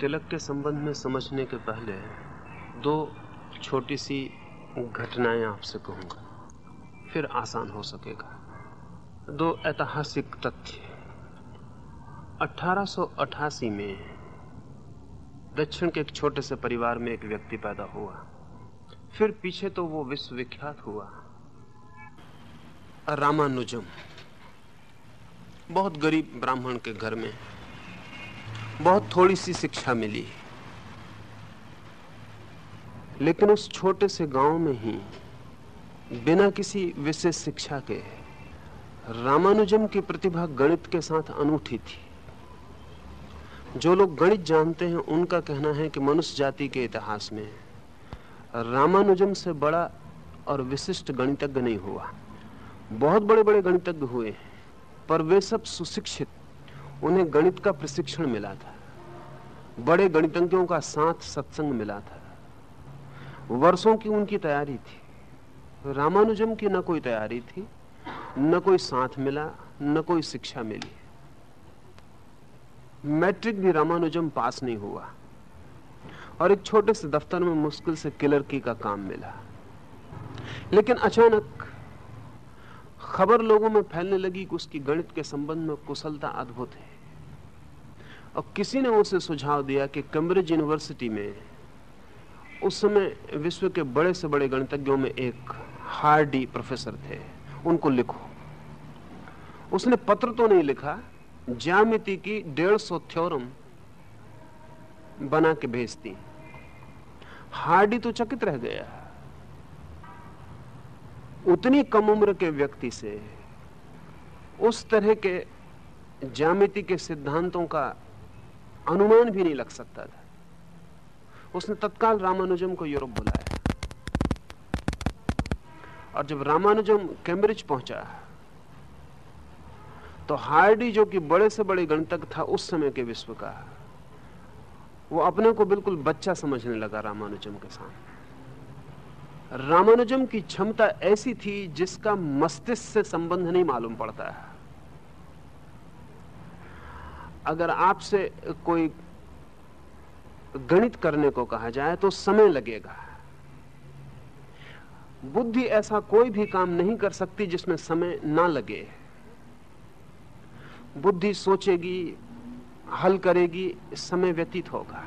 तिलक के संबंध में समझने के पहले दो छोटी सी घटनाएँ आपसे कहूँगा, फिर आसान हो सकेगा। दो ऐतिहासिक तथ्य। 1888 में दक्षिण के एक छोटे से परिवार में एक व्यक्ति पैदा हुआ। फिर पीछे तो वो विश्वविख्यात हुआ। रामानुजम। बहुत गरीब ब्राह्मण के घर में बहुत थोड़ी सी शिक्षा मिली। लेकिन उस छोटे से गाँव में ही, बिना किसी विशेष शिक्षा के, रामानुजम की प्रतिभा गणित के साथ अनूठी थी। जो लोग गणित जानते हैं, उनका कहना है कि मनुष्य जाति के इतिहास में, रामानुजम से बड़ा और विशिष्ट गणितज्ञ नहीं हुआ। बहुत बड़े बड़े गणितज्ञ हुए पर वे सब सुशिक्षित उन्हें गणित का प्रशिक्षण मिला था। बड़े गणितज्ञों का साथ सत्संग मिला था। वर्षों की उनकी तैयारी थी। रामानुजम की न कोई तैयारी थी, न कोई साथ मिला, न कोई शिक्षा मिली। मैट्रिक भी रामानुजम पास नहीं हुआ। और एक छोटे से दफ्तर में मुश्किल से क्लर्की का काम मिला। लेकिन अचानक खबर लोगों में फैलने लगी कि उसकी गणित के संबंध में कुशलता अद्भुत है। और किसी ने उसे सुझाव दिया कि कैम्ब्रिज यूनिवर्सिटी में उस समय विश्व के बड़े से बड़े गणितज्ञों में एक हार्डी प्रोफेसर थे। उनको लिखो। उसने पत्र तो नहीं लिखा, ज्यामिति की डेढ़ सौ थ्योरम बना के भेजती हार्डी तो चकित रह गया। उतनी कम उम्र के व्यक्ति से उस तरह के ज्यामिति के सिद्धांतों का अनुमान भी नहीं लग सकता था। उसने तत्काल रामानुजम को यूरोप बुलाया। और जब रामानुजम कैम्ब्रिज पहुँचा तो हार्डी जो कि बड़े से बड़े गणतक था उस समय के विश्व का, वो अपने को बिल्कुल बच्चा समझने लगा रामानुजम के सामने। रामानुजम की क्षमता ऐसी थी जिसका मस्तिष्क से संबंध नहीं मालूम पड़ता। है अगर आपसे कोई गणित करने को कहा जाए तो समय लगेगा। बुद्धि ऐसा कोई भी काम नहीं कर सकती जिसमें समय ना लगे। बुद्धि सोचेगी, हल करेगी, समय व्यतीत होगा।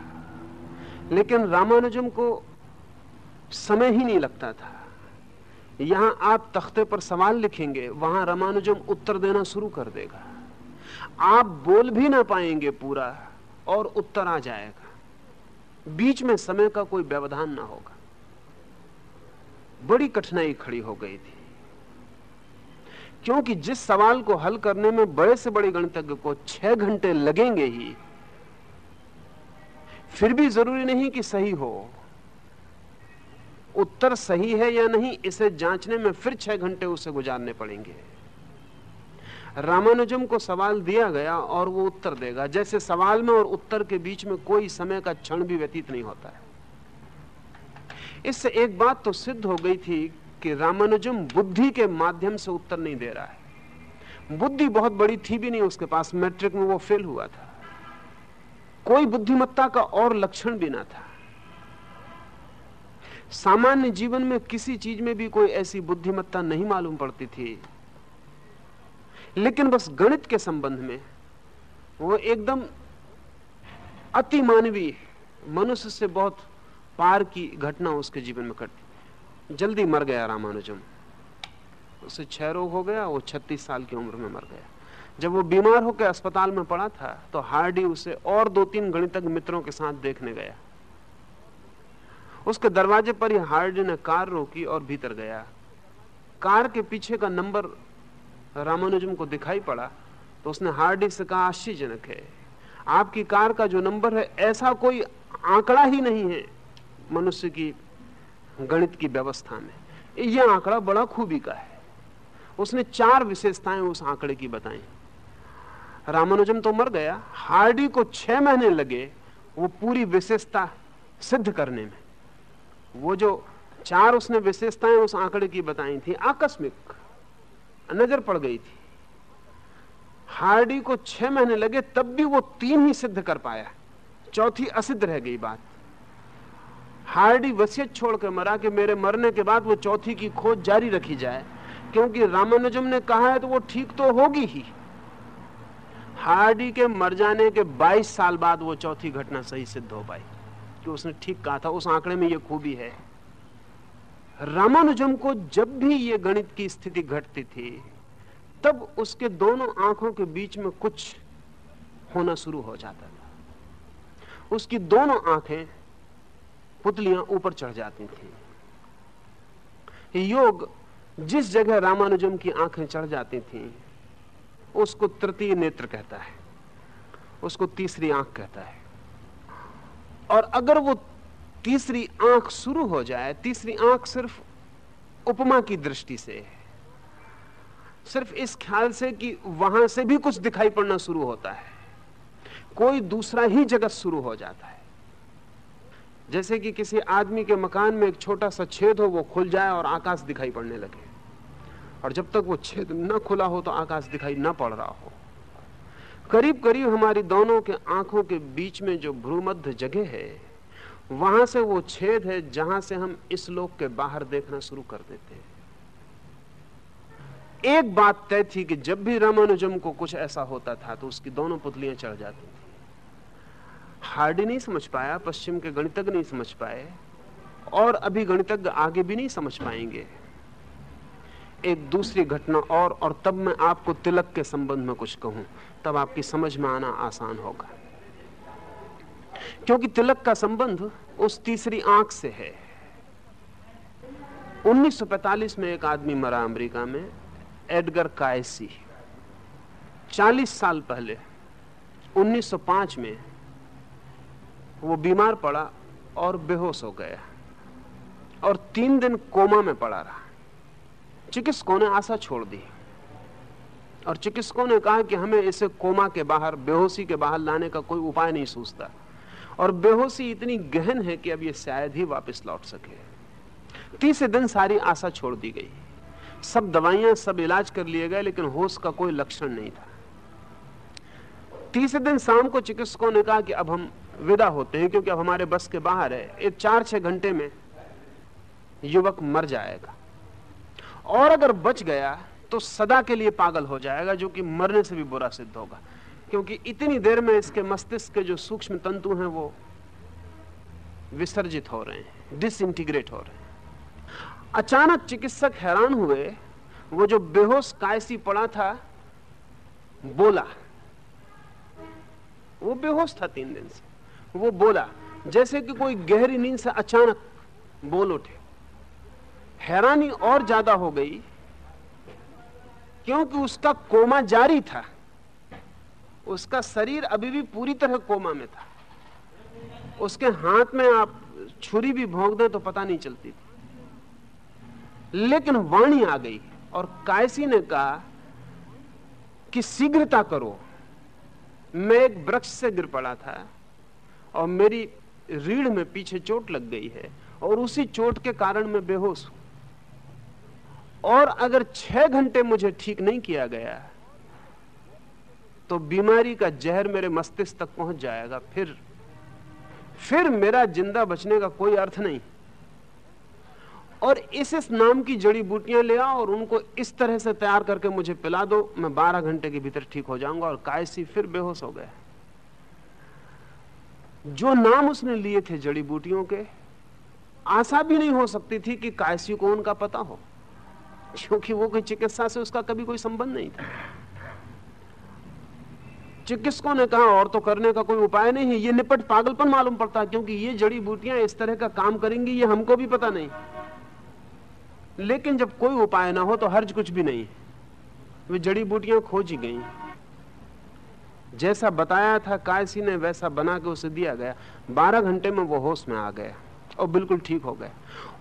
लेकिन रामानुजम को समय ही नहीं लगता था। यहाँ आप तख्ते पर सवाल लिखेंगे, वहाँ रामानुजम उत्तर देना शुरू कर देगा। आप बोल भी ना पाएँगे पूरा और उत्तर आ जाएगा। बीच में समय का कोई व्यवधान ना होगा। बड़ी कठिनाई खड़ी हो गई थी। क्योंकि जिस सवाल को हल करने में बड़े से बड़े गणितज्ञ को छह घंटे लगेंगे ही, फिर भी ज़रूरी नहीं कि सही हो। उत्तर सही है या नहीं, इसे जांचने में फिर छह घंटे उसे गुजारने पड़ेंगे। रामानुजम को सवाल दिया गया और वो उत्तर देगा। जैसे सवाल में और उत्तर के बीच में कोई समय का क्षण भी व्यतीत नहीं होता है। इससे एक बात तो सिद्ध हो गई थी कि रामानुजम बुद्धि के माध्यम से उत्तर नहीं दे रहा है। बुद्धि बहुत बड़ी थी भी नहीं, उसके पास मैट्रिक में वो फेल हुआ था। कोई बुद्धिमत्ता का और लक्षण भी ना था। सामान्य जीवन में किसी चीज़ में भी कोई ऐसी बुद्धिमत्ता नहीं मालूम पड़ती थी लेकिन बस गणित के संबंध में वो एकदम अति मानवीय मनुष्य से बहुत पार की घटना उसके जीवन में घटी जल्दी मर गया रामानुजम। उसे क्षय रोग हो गया, वो 36 साल की उम्र में मर गया। जब वो बीमार होकर अस्पताल में पड़ा था तो हार्डी उसे और दो तीन गणितज्ञ मित्रों के साथ देखने गया। उसके दरवाजे पर ही हार्डी ने कार रोकी और भीतर गया। कार के पीछे का नंबर रामानुजम को दिखाई पड़ा तो उसने हार्डी से कहा, आश्चर्यजनक है। आपकी कार का जो नंबर है, ऐसा कोई आंकड़ा ही नहीं है मनुष्य की गणित की व्यवस्था में। यह आंकड़ा बड़ा खूबी का है। उसने चार विशेषताएँ उस आंकड़े की बताई। रामानुजम तो मर गया। हार्डी को छह महीने लगे वो पूरी विशेषता सिद्ध करने में। वो जो चार उसने विशेषताएँ उस आंकड़े की बताई थी, आकस्मिक नज़र पड़ गई थी। हार्डी को छह महीने लगे, तब भी वो तीन ही सिद्ध कर पाया। चौथी असिद्ध रह गई बात। हार्डी वसीयत छोड़कर मरा कि मेरे मरने के बाद वो चौथी की खोज जारी रखी जाए, क्योंकि रामानुजम ने कहा है तो वो ठीक तो होगी ही। हार्डी के मर जाने के 22 साल बाद वो चौथी घटना सही सिद्ध हो पाई, कि उसने ठीक कहा था, उस आंकड़े में ये खूबी है। रामानुजम को जब भी ये गणित की स्थिति घटती थी, तब उसके दोनों आँखों के बीच में कुछ होना शुरू हो जाता था। उसकी दोनों आँखें पुतलियाँ ऊपर चढ़ जाती थी। योग जिस जगह रामानुजम की आँखें चढ़ जाती थी, उसको तृतीय नेत्र कहता है, उसको तीसरी आँख कहता है। और अगर वो तीसरी आँख शुरू हो जाए, तीसरी आँख सिर्फ़ उपमा की दृष्टि से है। सिर्फ़ इस ख्याल से कि वहाँ से भी कुछ दिखाई पड़ना शुरू होता है। कोई दूसरा ही जगत शुरू हो जाता है। जैसे कि किसी आदमी के मकान में एक छोटा सा छेद हो, वो खुल जाए और आकाश दिखाई पड़ने लगे। और जब तक वो छेद न खुला हो तो आकाश दिखाई न पड़ रहा हो। करीब करीब हमारी दोनों के आँखों के बीच में जो भ्रूमध्य जगह है वहाँ से वो छेद है जहाँ से हम इस लोक के बाहर देखना शुरू कर देते हैं। एक बात तय थी कि जब भी रामानुजम को कुछ ऐसा होता था तो उसकी दोनों पुतलियाँ चढ़ जाती थी। हार्डी नहीं समझ पाया, पश्चिम के गणितज्ञ नहीं समझ पाए, और अभी गणितज्ञ आगे भी नहीं समझ पाएँगे। एक दूसरी घटना और और तब मैं आपको तिलक के संबंध में कुछ कहूँ, तब आपकी समझ में आना आसान होगा। क्योंकि तिलक का संबंध उस तीसरी आँख से है। 1945 में एक आदमी मरा अमेरिका में, एडगर कायसी। 40 साल पहले 1905 में, वो बीमार पड़ा और बेहोश हो गया और तीन दिन कोमा में पड़ा रहा। चिकित्सकों ने आशा छोड़ दी और चिकित्सकों ने कहा कि हमें इसे कोमा के बाहर, बेहोशी के बाहर लाने का कोई उपाय नहीं सोचता। और बेहोशी इतनी गहन है कि अब ये शायद ही वापस लौट सके। तीसरे दिन सारी आशा छोड़ दी गई। सब दवाइयाँ, सब इलाज कर लिए गए, लेकिन होश का कोई लक्षण नहीं था। तीसरे दिन शाम को चिकित्सकों ने कहा कि अब हम विदा होते हैं, क्योंकि अब हमारे बस के बाहर है। एक चार छह घंटे में युवक मर जाएगा। और अगर बच गया तो सदा के लिए पागल हो जाएगा, जो कि मरने से भी बुरा सिद्ध होगा। क्योंकि इतनी देर में इसके मस्तिष्क के जो सूक्ष्म तंतु हैं वो विसर्जित हो रहे हैं डिसइंटीग्रेट हो रहे हैं। अचानक चिकित्सक हैरान हुए, वो जो बेहोश कायसी पड़ा था, बोला, वो बेहोश था तीन दिन से। वो बोला, जैसे कि कोई गहरी नींद से अचानक बोल उठे। हैरानी और ज़्यादा हो गई, क्योंकि उसका कोमा जारी था। उसका शरीर अभी भी पूरी तरह कोमा में था। उसके हाथ में आप छुरी भी भोंक दें तो पता नहीं चलती थी। लेकिन वाणी आ गई और कायसी ने कहा कि शीघ्रता करो। मैं एक वृक्ष से गिर पड़ा था और मेरी रीढ़ में पीछे चोट लग गई है और उसी चोट के कारण मैं बेहोश हूँ। और अगर छह घंटे मुझे ठीक नहीं किया गया तो बीमारी का जहर मेरे मस्तिष्क तक पहुँच जाएगा, फिर फिर मेरा ज़िंदा बचने का कोई अर्थ नहीं। और इस इस नाम की जड़ी बूटियाँ ले आओ और उनको इस तरह से तैयार करके मुझे पिला दो, मैं 12 घंटे के भीतर ठीक हो जाऊँगा और कायसी फिर बेहोश हो गया। जो नाम उसने लिए थे जड़ी बूटियों के, आशा भी नहीं हो सकती थी कि कायसी को उनका पता हो, क्योंकि वो कोई चिकित्सा से उसका कभी कोई संबंध नहीं था। चिकित्सकों ने कहा? और तो करने का कोई उपाय नहीं है। ये निपट पागलपन मालूम पड़ता है, क्योंकि ये जड़ी बूटियाँ इस तरह का काम करेंगी, ये हमको भी पता नहीं। लेकिन जब कोई उपाय ना हो तो हर्ज कुछ भी नहीं वे जड़ी बूटियाँ खोजी गई। जैसा बताया था, कायसी ने वैसा बना के उसे दिया गया। बारह घंटे में वो होश में आ गया और बिल्कुल ठीक हो गया।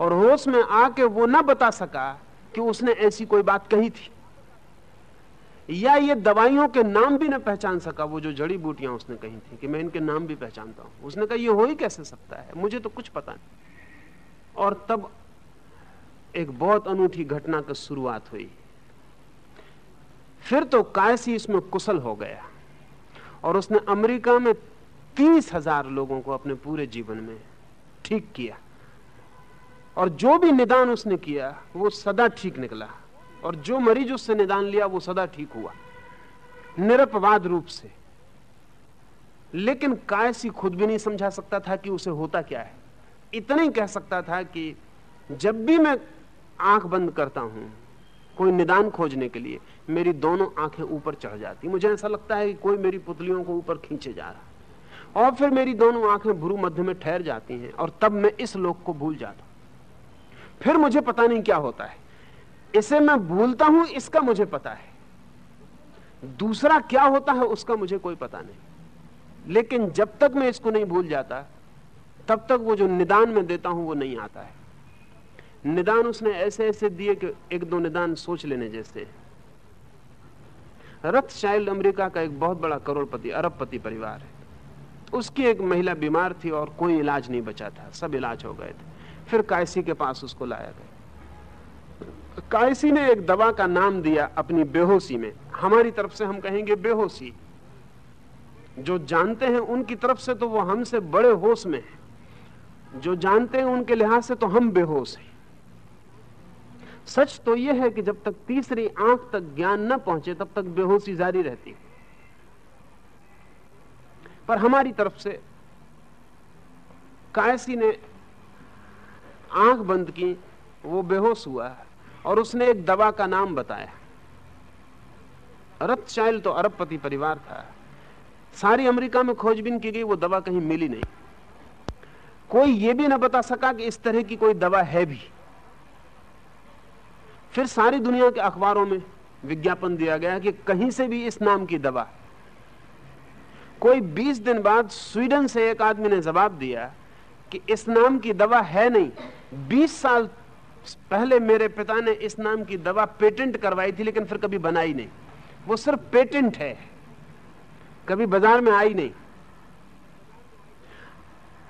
और होश में आके वो ना बता सका कि उसने ऐसी कोई बात कही थी। या ये दवाइयों के नाम भी ना पहचान सका, वो जो जड़ी बूटियाँ उसने कही थी, कि मैं इनके नाम भी पहचानता हूँ। उसने कहा, ये हो ही कैसे सकता है? मुझे तो कुछ पता नहीं। और तब एक बहुत अनूठी घटना की शुरुआत हुई। फिर तो कायसी इसमें कुशल हो गया, और उसने अमेरिका में तीस हज़ार लोगों को अपने पूरे जीवन में ठीक किया। और जो भी निदान उसने किया, वो सदा ठीक निकला। और जो मरीज़ उससे निदान लिया, वो सदा ठीक हुआ। निरपवाद रूप से। लेकिन कायसी खुद भी नहीं समझा सकता था कि उसे होता क्या है। इतना ही कह सकता था कि जब भी मैं आँख बंद करता हूँ, कोई निदान खोजने के लिए, मेरी दोनों आँखें ऊपर चढ़ जाती। मुझे ऐसा लगता है कि कोई मेरी पुतलियों को ऊपर खींचे जा रहा और फिर मेरी दोनों आँखें भ्रू मध्य में ठहर जाती हैं, और तब मैं इस लोक को भूल जाता फिर मुझे पता नहीं क्या होता है। इसे मैं भूलता हूँ, इसका मुझे पता है। दूसरा क्या होता है, उसका मुझे कोई पता नहीं। लेकिन जब तक मैं इसको नहीं भूल जाता, तब तक वो जो निदान में देता हूँ, वो नहीं आता है। निदान उसने ऐसे ऐसे दिए कि एक दो निदान सोच लेने जैसे। रथ चाइल्ड अमेरिका का एक बहुत बड़ा करोड़पति, अरबपति परिवार है। उसकी एक महिला बीमार थी और कोई इलाज नहीं बचा था, सब इलाज हो गए थे। फिर कायसी के पास उसको लाया गया। कायसी ने एक दवा का नाम दिया अपनी बेहोशी में। हमारी तरफ़ से हम कहेंगे बेहोशी। जो जानते हैं उनकी तरफ़ से तो वो हमसे बड़े होश में है। जो जानते हैं उनके लिहाज से तो हम बेहोश हैं। सच तो यह है कि जब तक तीसरी आँख तक ज्ञान न पहुँचे, तब तक बेहोशी जारी रहती पर हमारी तरफ़ से कायसी ने आँख बंद की, वो बेहोश हुआ। और उसने एक दवा का नाम बताया। रथ चाइल्ड तो अरबपति परिवार था। सारी अमेरिका में खोजबीन की गई, वो दवा कहीं मिली नहीं। कोई ये भी ना बता सका कि इस तरह की कोई दवा है भी। फिर सारी दुनिया के अखबारों में विज्ञापन दिया गया कि कहीं से भी इस नाम की दवा। कोई 20 दिन बाद स्वीडन से एक आदमी ने जवाब दिया कि इस नाम की दवा है नहीं। 20 साल पहले मेरे पिता ने इस नाम की दवा पेटेंट करवाई थी, लेकिन फिर कभी बनाई नहीं। वो सिर्फ़ पेटेंट है। कभी बाज़ार में आई नहीं।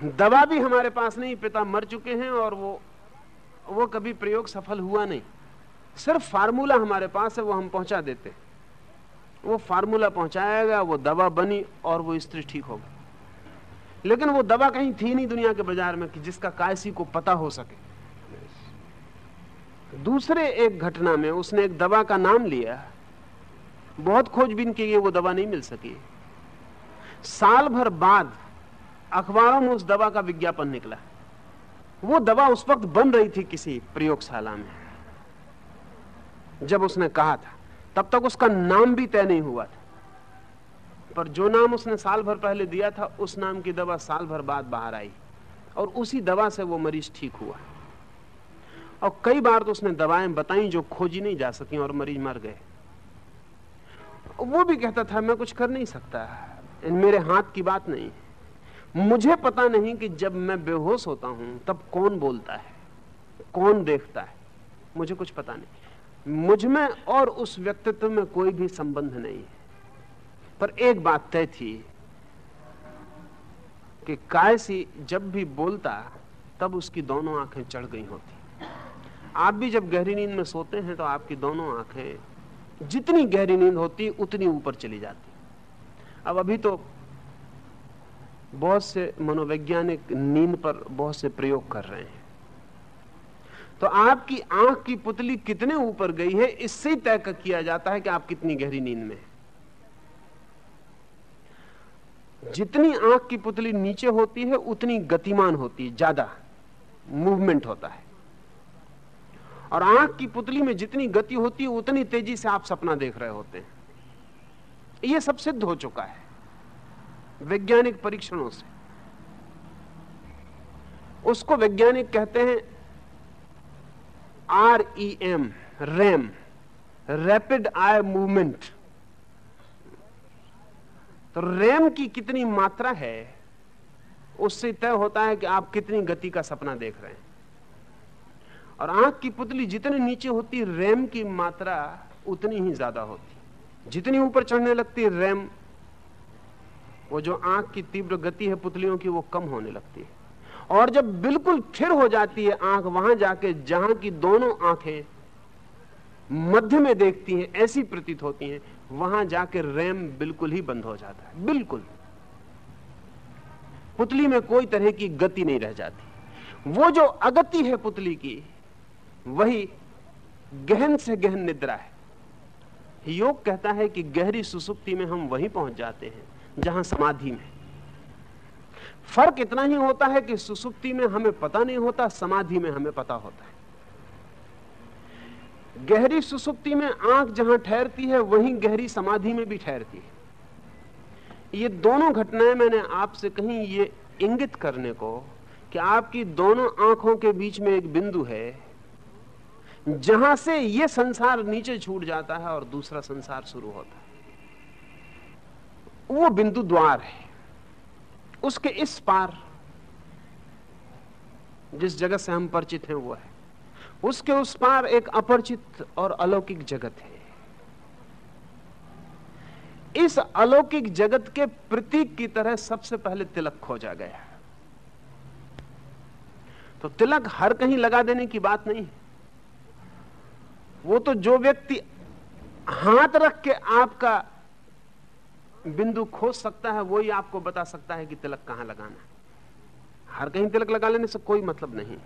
दवा भी हमारे पास नहीं, पिता मर चुके हैं और वो वो कभी प्रयोग सफल हुआ नहीं। सिर्फ़ फार्मूला हमारे पास है, वो हम पहुँचा देते। वो फार्मूला पहुँचाया गया वो दवा बनी और वो स्त्री ठीक हो गई लेकिन वो दवा कहीं थी नहीं दुनिया के बाज़ार में कि जिसका कायसी को पता हो सके। दूसरे एक घटना में उसने एक दवा का नाम लिया। बहुत खोजबीन की गई, वो दवा नहीं मिल सकी। साल भर बाद अखबारों में उस दवा का विज्ञापन निकला। वो दवा उस वक्त बन रही थी किसी प्रयोगशाला में। जब उसने कहा था, तब तक उसका नाम भी तय नहीं हुआ था। पर जो नाम उसने साल भर पहले दिया था, उस नाम की दवा साल भर बाद बाहर आई। और उसी दवा से वो मरीज़ ठीक हुआ। और कई बार तो उसने दवाएँ बताई जो खोजी नहीं जा सकी और मरीज़ मर गए। वो भी कहता था, मैं कुछ कर नहीं सकता। मेरे हाथ की बात नहीं मुझे पता नहीं कि जब मैं बेहोश होता हूँ, तब कौन बोलता है? कौन देखता है? मुझे कुछ पता नहीं। मुझमें और उस व्यक्तित्व में कोई भी संबंध नहीं है। पर एक बात तय थी कि कायसी जब भी बोलता, तब उसकी दोनों आँखें चढ़ गई होती। आप भी जब गहरी नींद में सोते हैं तो आपकी दोनों आँखें जितनी गहरी नींद होती, उतनी ऊपर चली जाती। अब अभी तो बहुत से मनोवैज्ञानिक नींद पर बहुत से प्रयोग कर रहे हैं। तो आपकी आँख की पुतली कितने ऊपर गई है, इससे तय किया जाता है कि आप कितनी गहरी नींद में जितनी आँख की पुतली नीचे होती है, उतनी गतिमान होती है, ज़्यादा मूवमेंट होता है। और आँख की पुतली में जितनी गति होती है, उतनी तेज़ी से आप सपना देख रहे होते हैं। यह सब सिद्ध हो चुका है, वैज्ञानिक परीक्षणों से। उसको वैज्ञानिक कहते हैं R E M, REM, rapid eye movement. तो रैम की कितनी मात्रा है, उससे तय होता है कि आप कितनी गति का सपना देख रहे हैं। और आँख की पुतली जितनी नीचे होती, रैम की मात्रा उतनी ही ज़्यादा होती। जितनी ऊपर चढ़ने लगती, रैम, वो जो आँख की तीव्र गति है पुतलियों की, वो कम होने लगती है। और जब बिल्कुल फिर हो जाती है आँख, वहाँ जाके जहाँ की दोनों आँखें मध्य में देखती हैं, ऐसी प्रतीत होती हैं, वहाँ जाके रैम बिल्कुल ही बंद हो जाता है। बिल्कुल। पुतली में कोई तरह की गति नहीं रह जाती। वो जो अगति है पुतली की वही गहन से गहन निद्रा है। योग कहता है कि गहरी सुसुप्ति में हम वहीं पहुँच जाते हैं, जहाँ समाधि में। फ़र्क इतना ही होता है कि सुसुप्ति में हमें पता नहीं होता, समाधि में हमें पता होता है। गहरी सुसुप्ति में आँख जहाँ ठहरती है, वहीं गहरी समाधि में भी ठहरती है। ये दोनों घटनाएँ मैंने आपसे कहीं ये इंगित करने को कि आपकी दोनों आँखों के बीच में एक बिंदु है जहाँ से ये संसार नीचे छूट जाता है और दूसरा संसार शुरू होता है। वो बिंदु द्वार है। उसके इस पार जिस जगत से हम परिचित हैं, वो है। उसके उस पार एक अपरिचित और अलौकिक जगत है। इस अलौकिक जगत के प्रतीक की तरह सबसे पहले तिलक खोजा गया। तो तिलक हर कहीं लगा देने की बात नहीं वो तो जो व्यक्ति हाथ रख के आपका बिंदु खोज सकता है, वही आपको बता सकता है कि तिलक कहाँ लगाना है। हर कहीं तिलक लगा लेने से कोई मतलब नहीं।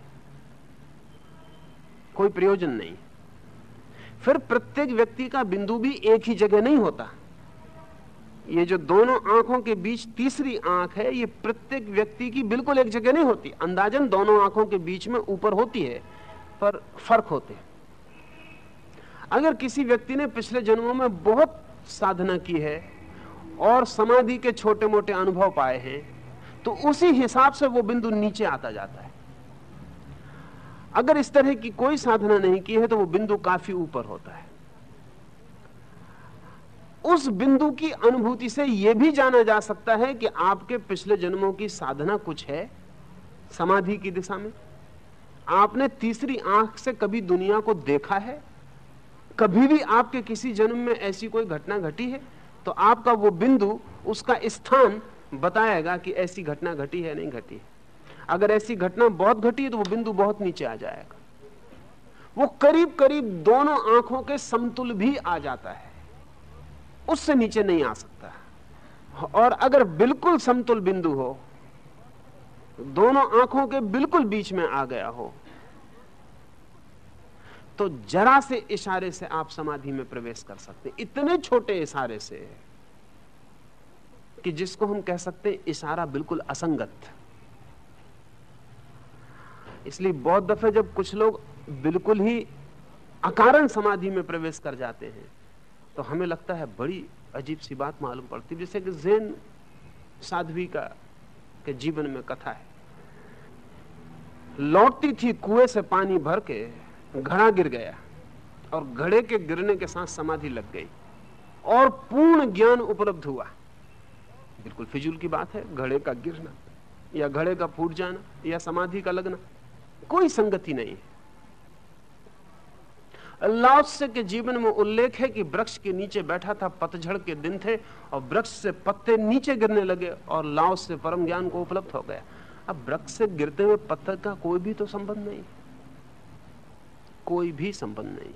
कोई प्रयोजन नहीं। फिर प्रत्येक व्यक्ति का बिंदु भी एक ही जगह नहीं होता। ये जो दोनों आँखों के बीच तीसरी आँख है, ये प्रत्येक व्यक्ति की बिल्कुल एक जगह नहीं होती। अंदाजन दोनों आँखों के बीच में ऊपर होती है, पर फ़र्क होते अगर किसी व्यक्ति ने पिछले जन्मों में बहुत साधना की है और समाधि के छोटे मोटे अनुभव पाए हैं तो उसी हिसाब से वो बिंदु नीचे आता जाता है। अगर इस तरह की कोई साधना नहीं की है तो वो बिंदु काफ़ी ऊपर होता है। उस बिंदु की अनुभूति से यह भी जाना जा सकता है कि आपके पिछले जन्मों की साधना कुछ है समाधि की दिशा में। आपने तीसरी आँख से कभी दुनिया को देखा है? कभी भी आपके किसी जन्म में ऐसी कोई घटना घटी है तो आपका वो बिंदु, उसका स्थान बताएगा कि ऐसी घटना घटी है, नहीं घटी है। अगर ऐसी घटना बहुत घटी है तो वो बिंदु बहुत नीचे आ जाएगा। वो करीब करीब दोनों आँखों के समतुल भी आ जाता है। उससे नीचे नहीं आ सकता। और अगर बिल्कुल समतुल बिंदु हो, दोनों आँखों के बिल्कुल बीच में आ गया हो तो जरा से इशारे से आप समाधि में प्रवेश कर सकते इतने छोटे इशारे से कि जिसको हम कह सकते हैं, इशारा बिल्कुल असंगत। इसलिए बहुत दफे जब कुछ लोग बिल्कुल ही अकारण समाधि में प्रवेश कर जाते हैं तो हमें लगता है बड़ी अजीब सी बात मालूम पड़ती जैसे कि जैन साध्वी का, के जीवन में कथा है। लौटती थी कुएँ से पानी भर के घड़ा गिर गया और घड़े के गिरने के साथ समाधि लग गई और पूर्ण ज्ञान उपलब्ध हुआ। बिल्कुल फिजूल की बात है, घड़े का गिरना या घड़े का फूट जाना या समाधि का लगना, कोई संगति नहीं है। लाओस्य के जीवन में उल्लेख है कि वृक्ष के नीचे बैठा था, पतझड़ के दिन थे और वृक्ष से पत्ते नीचे गिरने लगे और लाओस से परम ज्ञान को उपलब्ध हो गया। अब वृक्ष से गिरते हुए पत्थर का कोई भी तो संबंध नहीं। कोई भी संबंध नहीं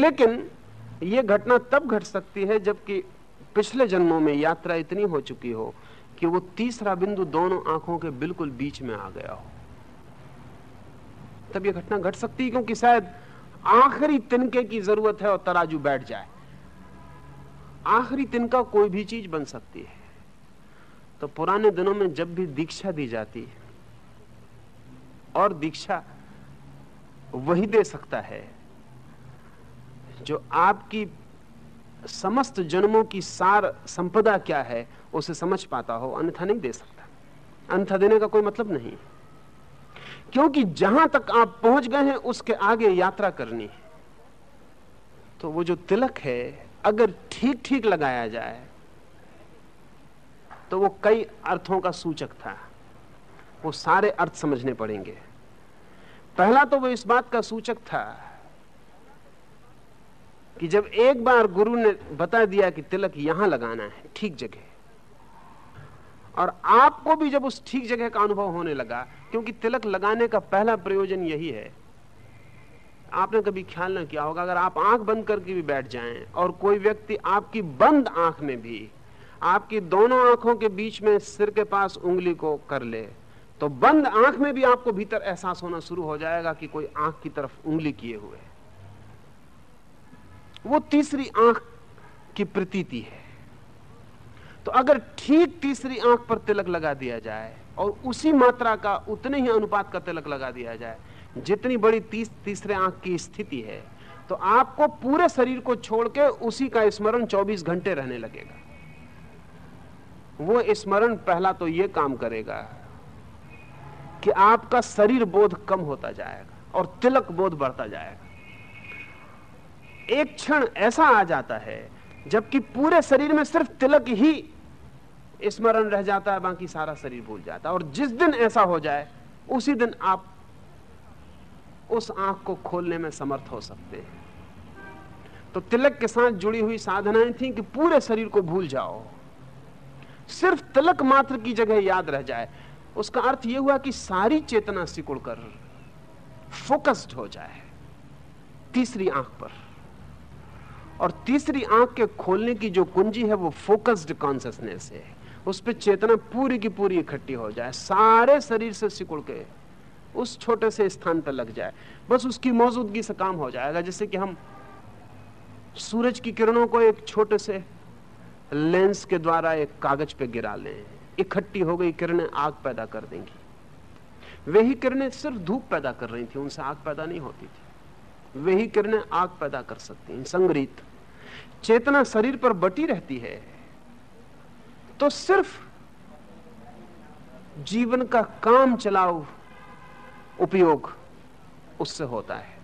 लेकिन यह घटना तब घट सकती है जबकि पिछले जन्मों में यात्रा इतनी हो चुकी हो कि वो तीसरा बिंदु दोनों आँखों के बिल्कुल बीच में आ गया हो। तब यह घटना घट सकती है क्योंकि शायद आखिरी तिनके की ज़रूरत है और तराजू बैठ जाए। आखिरी तिनका कोई भी चीज़ बन सकती है। तो पुराने दिनों में जब भी दीक्षा दी जाती है और दीक्षा वही दे सकता है, जो आपकी समस्त जन्मों की सार संपदा क्या है, उसे समझ पाता हो, अन्यथा नहीं दे सकता। अन्यथा देने का कोई मतलब नहीं। क्योंकि जहाँ तक आप पहुँच गए हैं, उसके आगे यात्रा करनी है। तो वो जो तिलक है, अगर ठीक ठीक लगाया जाए तो वो कई अर्थों का सूचक था। वो सारे अर्थ समझने पड़ेंगे। पहला तो वो इस बात का सूचक था कि जब एक बार गुरु ने बता दिया कि तिलक यहाँ लगाना है, ठीक जगह। और आपको भी जब उस ठीक जगह का अनुभव होने लगा, क्योंकि तिलक लगाने का पहला प्रयोजन यही है। आपने कभी ख्याल ना किया होगा, अगर आप आँख बंद करके भी बैठ जाएँ, और कोई व्यक्ति आपकी बंद आँख में भी, आपकी दोनों आँखों के बीच में सिर के पास उंगली को कर ले तो बंद आँख में भी आपको भीतर एहसास होना शुरू हो जाएगा कि कोई आँख की तरफ़ उंगली किए हुए है। वो तीसरी आँख की प्रतीति है। तो अगर ठीक तीसरी आँख पर तिलक लगा दिया जाए और उसी मात्रा का उतने ही अनुपात का तिलक लगा दिया जाए, जितनी बड़ी तीस, तीसरे आँख की स्थिति है तो आपको पूरे शरीर को छोड़ के उसी का स्मरण 24 घंटे रहने लगेगा। वो स्मरण पहला तो ये काम करेगा कि आपका शरीर बोध कम होता जाएगा और तिलक बोध बढ़ता जाएगा। एक क्षण ऐसा आ जाता है, जबकि पूरे शरीर में सिर्फ़ तिलक ही स्मरण रह जाता है, बाकी सारा शरीर भूल जाता है। और जिस दिन ऐसा हो जाए, उसी दिन आप उस आँख को खोलने में समर्थ हो सकते हैं। तो तिलक के साथ जुड़ी हुई साधनाएँ थी कि पूरे शरीर को भूल जाओ। सिर्फ़ तिलक मात्र की जगह याद रह जाए उसका अर्थ यह हुआ कि सारी चेतना सिकुड़ कर फोकस्ड हो जाए तीसरी आँख पर। और तीसरी आँख के खोलने की जो कुंजी है वो फोकस्ड कॉन्सियसनेस है। उस पर चेतना पूरी की पूरी इकट्ठी हो जाए, सारे शरीर से सिकुड़ के उस छोटे से स्थान पर लग जाए। बस उसकी मौजूदगी से काम हो जाएगा। जैसे कि हम सूरज की किरणों को एक छोटे से लेंस के द्वारा एक कागज़ पे गिरा लें। इकट्ठी हो गई किरणें आग पैदा कर देंगी। वही किरणें सिर्फ़ धूप पैदा कर रही थी, उनसे आग पैदा नहीं होती थी। वही किरणें आग पैदा कर सकती हैं, संग्रहित। चेतना शरीर पर बटी रहती है। तो सिर्फ़ जीवन का काम चलाओ उपयोग उससे होता है।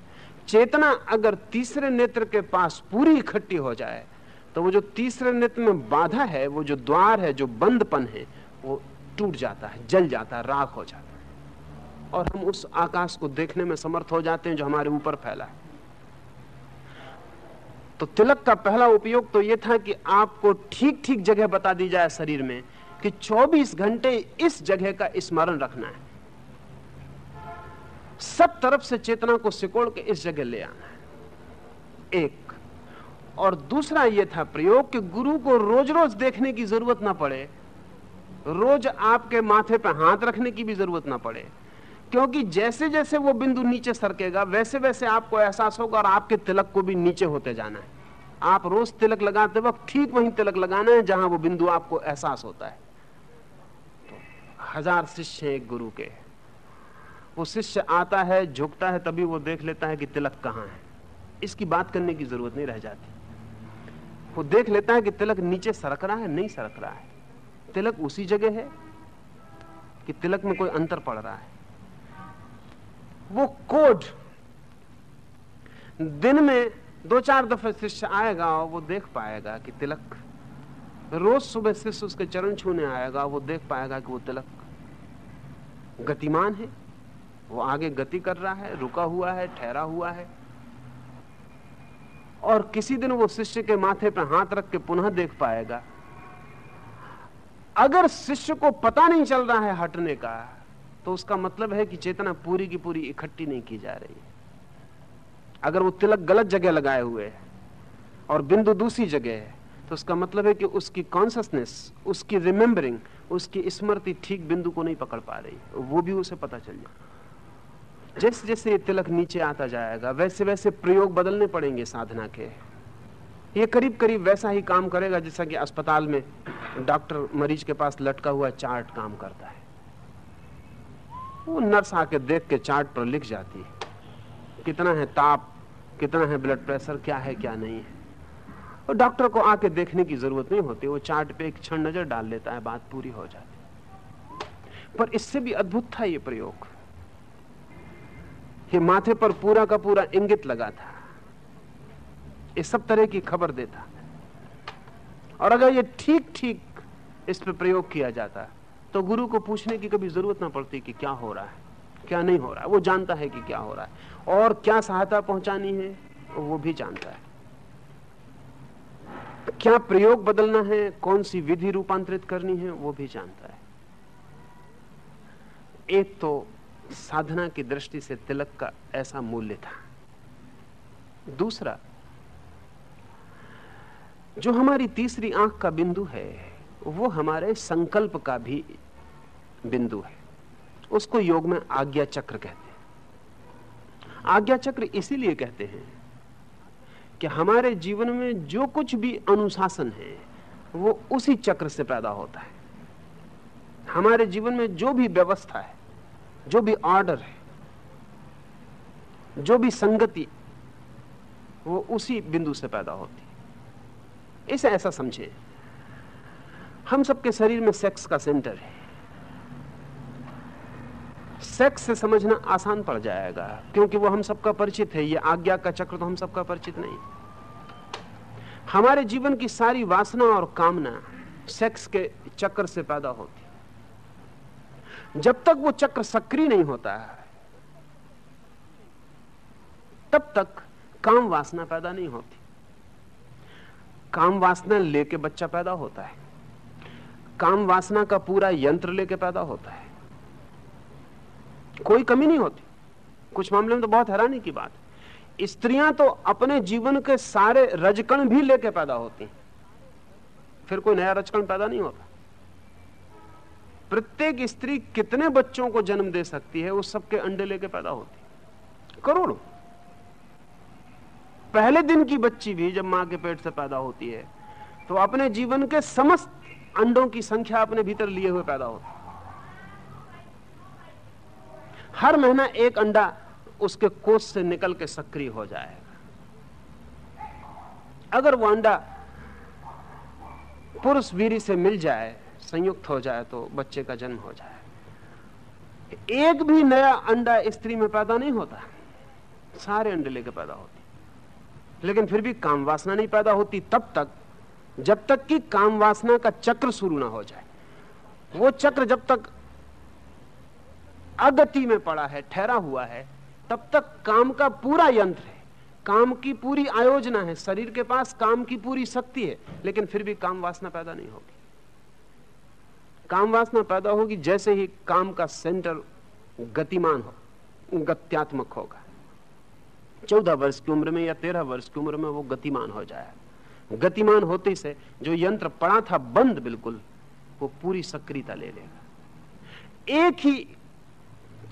चेतना अगर तीसरे नेत्र के पास पूरी इकट्ठी हो जाए तो वो जो तीसरे नेत्र में बाधा है, वो जो द्वार है, जो बंदपन है वो टूट जाता है, जल जाता है, राख हो जाता है। और हम उस आकाश को देखने में समर्थ हो जाते हैं जो हमारे ऊपर फैला है। तो तिलक का पहला उपयोग तो यह था कि आपको ठीक ठीक जगह बता दी जाए शरीर में कि 24 घंटे इस जगह का स्मरण रखना है। सब तरफ़ से चेतना को सिकोड़ के इस जगह ले आना है। एक। और दूसरा यह था प्रयोग कि गुरु को रोज रोज देखने की ज़रूरत ना पड़े रोज आपके माथे पर हाथ रखने की भी ज़रूरत ना पड़े। क्योंकि जैसे जैसे वो बिंदु नीचे सरकेगा, वैसे वैसे आपको एहसास होगा और आपके तिलक को भी नीचे होते जाना है। आप रोज तिलक लगाते वक्त ठीक वहीं तिलक लगाना है जहाँ वो बिंदु आपको एहसास होता है। तो हज़ार शिष्य एक गुरु के। वो शिष्य आता है, झुकता है, तभी वो देख लेता है कि तिलक कहाँ है। इसकी बात करने की ज़रूरत नहीं रह जाती। वो देख लेता है कि तिलक नीचे सरक रहा है, नहीं सरक रहा है। तिलक उसी जगह है कि तिलक में कोई अंतर पड़ रहा है। वो कोड दिन में दो चार दफे शिष्य आएगा और वो देख पाएगा कि तिलक, रोज सुबह शिष्य उसके चरण छूने आएगा, वो देख पाएगा कि वो तिलक गतिमान है। वो आगे गति कर रहा है, रुका हुआ है, ठहरा हुआ है। और किसी दिन वो शिष्य के माथे पर हाथ रख के पुनः देख पाएगा अगर शिष्य को पता नहीं चल रहा है हटने का तो उसका मतलब है कि चेतना पूरी की पूरी इकट्ठी नहीं की जा रही अगर वो तिलक गलत जगह लगाए हुए है और बिंदु दूसरी जगह है तो उसका मतलब है कि उसकी कॉन्सियसनेस उसकी रिमेंबरिंग उसकी स्मृति ठीक बिंदु को नहीं पकड़ पा रही। वो भी उसे पता चल जाए। जैसे जैसे ये तिलक नीचे आता जाएगा वैसे वैसे प्रयोग बदलने पड़ेंगे साधना के। ये करीब करीब वैसा ही काम करेगा जैसा कि अस्पताल में डॉक्टर मरीज़ के पास लटका हुआ चार्ट काम करता है। वो नर्स आके देख के चार्ट पर लिख जाती है। कितना है ताप, कितना है ब्लड प्रेशर, क्या है, क्या नहीं है। और डॉक्टर को आके देखने की ज़रूरत नहीं होती, वो चार्ट पे एक क्षण नज़र डाल लेता है, बात पूरी हो जाती पर इससे भी अद्भुत था ये प्रयोग। ये माथे पर पूरा का पूरा इंगित लगा था। इस सब तरह की खबर देता। और अगर ये ठीक ठीक इस पर प्रयोग किया जाता तो गुरु को पूछने की कभी ज़रूरत ना पड़ती कि क्या हो रहा है, क्या नहीं हो रहा है। वो जानता है कि क्या हो रहा है। और क्या सहायता पहुंचानी है, वो भी जानता है। क्या प्रयोग बदलना है कौन सी विधि रूपांतरित करनी है, वो भी जानता है। एक तो साधना की दृष्टि से तिलक का ऐसा मूल्य था। दूसरा जो हमारी तीसरी आँख का बिंदु है, वो हमारे संकल्प का भी बिंदु है। उसको योग में आज्ञा चक्र कहते हैं। आज्ञा चक्र इसीलिए कहते हैं कि हमारे जीवन में जो कुछ भी अनुशासन है, वो उसी चक्र से पैदा होता है। हमारे जीवन में जो भी व्यवस्था है, जो भी ऑर्डर है, जो भी संगति, वो उसी बिंदु से पैदा होती है। इसे ऐसा समझे हम सबके शरीर में सेक्स का सेंटर है। सेक्स से समझना आसान पड़ जाएगा, क्योंकि वो हम सबका परिचित है। ये आज्ञा का चक्र तो हम सबका परिचित नहीं। हमारे जीवन की सारी वासना और कामना सेक्स के चक्र से पैदा होती जब तक वो चक्र सक्रिय नहीं होता है तब तक काम वासना पैदा नहीं होती। काम वासना लेके बच्चा पैदा होता है। काम वासना का पूरा यंत्र लेके पैदा होता है। कोई कमी नहीं होती। कुछ मामले में तो बहुत हैरानी की बात स्त्रियाँ तो अपने जीवन के सारे रजकण भी लेके पैदा होती हैं। फिर कोई नया रजकण पैदा नहीं होता। प्रत्येक स्त्री कितने बच्चों को जन्म दे सकती है उस सबके अंडे लेके पैदा होती करोड़ों। पहले दिन की बच्ची भी जब माँ के पेट से पैदा होती है तो अपने जीवन के समस्त अंडों की संख्या अपने भीतर लिए हुए पैदा होती हर महीना एक अंडा उसके कोष से निकल के सक्रिय हो जाएगा अगर वो अंडा पुरुष वीरी से मिल जाए, संयुक्त हो जाए तो बच्चे का जन्म हो जाए। एक भी नया अंडा स्त्री में पैदा नहीं होता। सारे अंडे लेके पैदा होती लेकिन फिर भी काम वासना नहीं पैदा होती तब तक, जब तक कि काम वासना का चक्र शुरू ना हो जाए। वो चक्र जब तक अगति में पड़ा है, ठहरा हुआ है, तब तक काम का पूरा यंत्र है। काम की पूरी आयोजना है, शरीर के पास काम की पूरी शक्ति है, लेकिन फिर भी काम वासना पैदा नहीं होगी। काम वासना पैदा होगी जैसे ही काम का सेंटर गतिमान हो, गत्यात्मक होगा। चौदह वर्ष की उम्र में या तेरह वर्ष की उम्र में वो गतिमान हो जाए गतिमान होते से जो यंत्र पड़ा था बंद बिल्कुल, वो पूरी सक्रियता ले लेगा। एक ही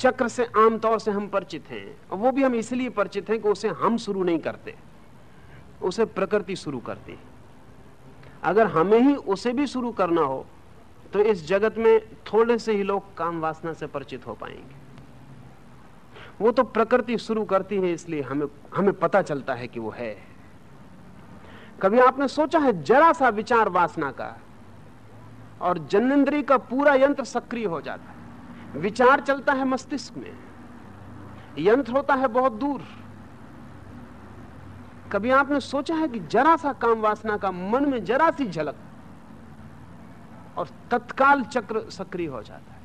चक्र से आमतौर से हम परिचित हैं वो भी हम इसलिए परिचित हैं कि उसे हम शुरू नहीं करते, उसे प्रकृति शुरू करती अगर हमें ही उसे भी शुरू करना हो तो इस जगत में थोड़े से ही लोग काम वासना से परिचित हो पाएँगे। वो तो प्रकृति शुरू करती है, इसलिए हमें हमें पता चलता है कि वो है। कभी आपने सोचा है जरा सा विचार वासना का? और जन्नेन्द्री का पूरा यंत्र सक्रिय हो जाता है। विचार चलता है मस्तिष्क में। यंत्र होता है बहुत दूर। कभी आपने सोचा है कि जरा सा काम वासना का मन में जरा सी झलक और तत्काल चक्र सक्रिय हो जाता है?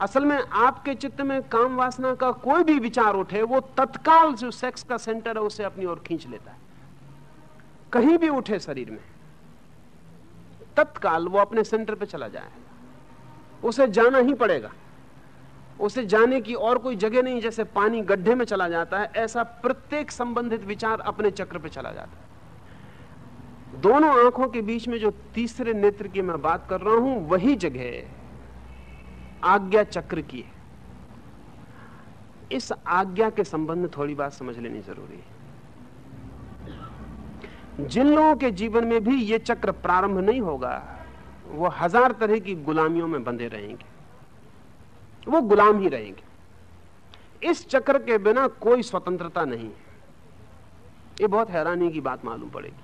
असल में आपके चित्त में काम वासना का कोई भी विचार उठे, वो तत्काल जो सेक्स का सेंटर है, उसे अपनी ओर खींच लेता है। कहीं भी उठे शरीर में, तत्काल वो अपने सेंटर पे चला जाए। उसे जाना ही पड़ेगा। उसे जाने की और कोई जगह नहीं, जैसे पानी गड्ढे में चला जाता है, ऐसा प्रत्येक संबंधित विचार अपने चक्र पे चला जाता है। दोनों आँखों के बीच में जो तीसरे नेत्र की मैं बात कर रहा हूँ, वही जगह आज्ञा चक्र की है। इस आज्ञा के संबंध में थोड़ी बात समझ लेनी ज़रूरी है। जिन लोगों के जीवन में भी यह चक्र प्रारंभ नहीं होगा, वो हज़ार तरह की गुलामियों में बंधे रहेंगे। वो गुलाम ही रहेंगे। इस चक्र के बिना कोई स्वतंत्रता नहीं है। ये बहुत हैरानी की बात मालूम पड़ेगी,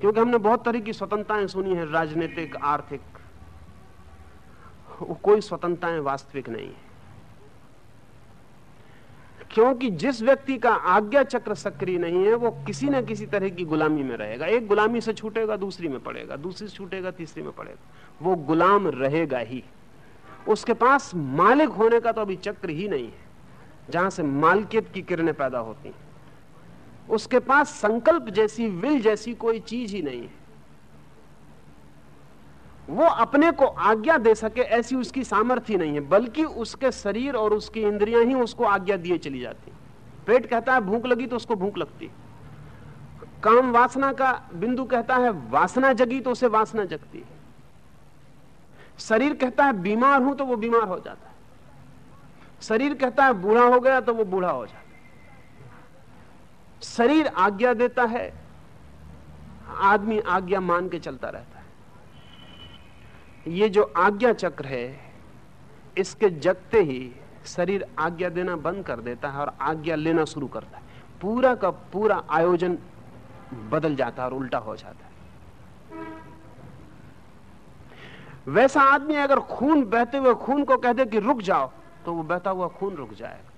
क्योंकि हमने बहुत तरह की स्वतंत्रताएँ सुनी है, राजनीतिक, आर्थिक वो कोई स्वतंत्रताएँ वास्तविक नहीं है। क्योंकि जिस व्यक्ति का आज्ञा चक्र सक्रिय नहीं है, वो किसी न किसी तरह की गुलामी में रहेगा। एक गुलामी से छूटेगा, दूसरी में पड़ेगा। दूसरी से छूटेगा, तीसरी में पड़ेगा। वो गुलाम रहेगा ही। उसके पास मालिक होने का तो अभी चक्र ही नहीं है, जहाँ से मालकियत की किरणें पैदा होती हैं। उसके पास संकल्प जैसी, विल जैसी कोई चीज़ ही नहीं है। वो अपने को आज्ञा दे सके, ऐसी उसकी सामर्थ्य नहीं है, बल्कि उसके शरीर और उसकी इंद्रियाँ ही उसको आज्ञा दिए चली जाती। पेट कहता है, भूख लगी तो उसको भूख लगती। काम वासना का बिंदु कहता है, वासना जगी तो उसे वासना जगती शरीर कहता है, बीमार हूँ तो वो बीमार हो जाता है। शरीर कहता है, बूढ़ा हो गया तो वो बूढ़ा हो जाता है। शरीर आज्ञा देता है, आदमी आज्ञा मान के चलता रहता है। ये जो आज्ञा चक्र है, इसके जगते ही शरीर आज्ञा देना बंद कर देता है और आज्ञा लेना शुरू करता है। पूरा का पूरा आयोजन बदल जाता है और उल्टा हो जाता है। वैसा आदमी अगर खून बहते हुए खून को कह दे कि रुक जाओ तो वो बहता हुआ खून रुक जाएगा।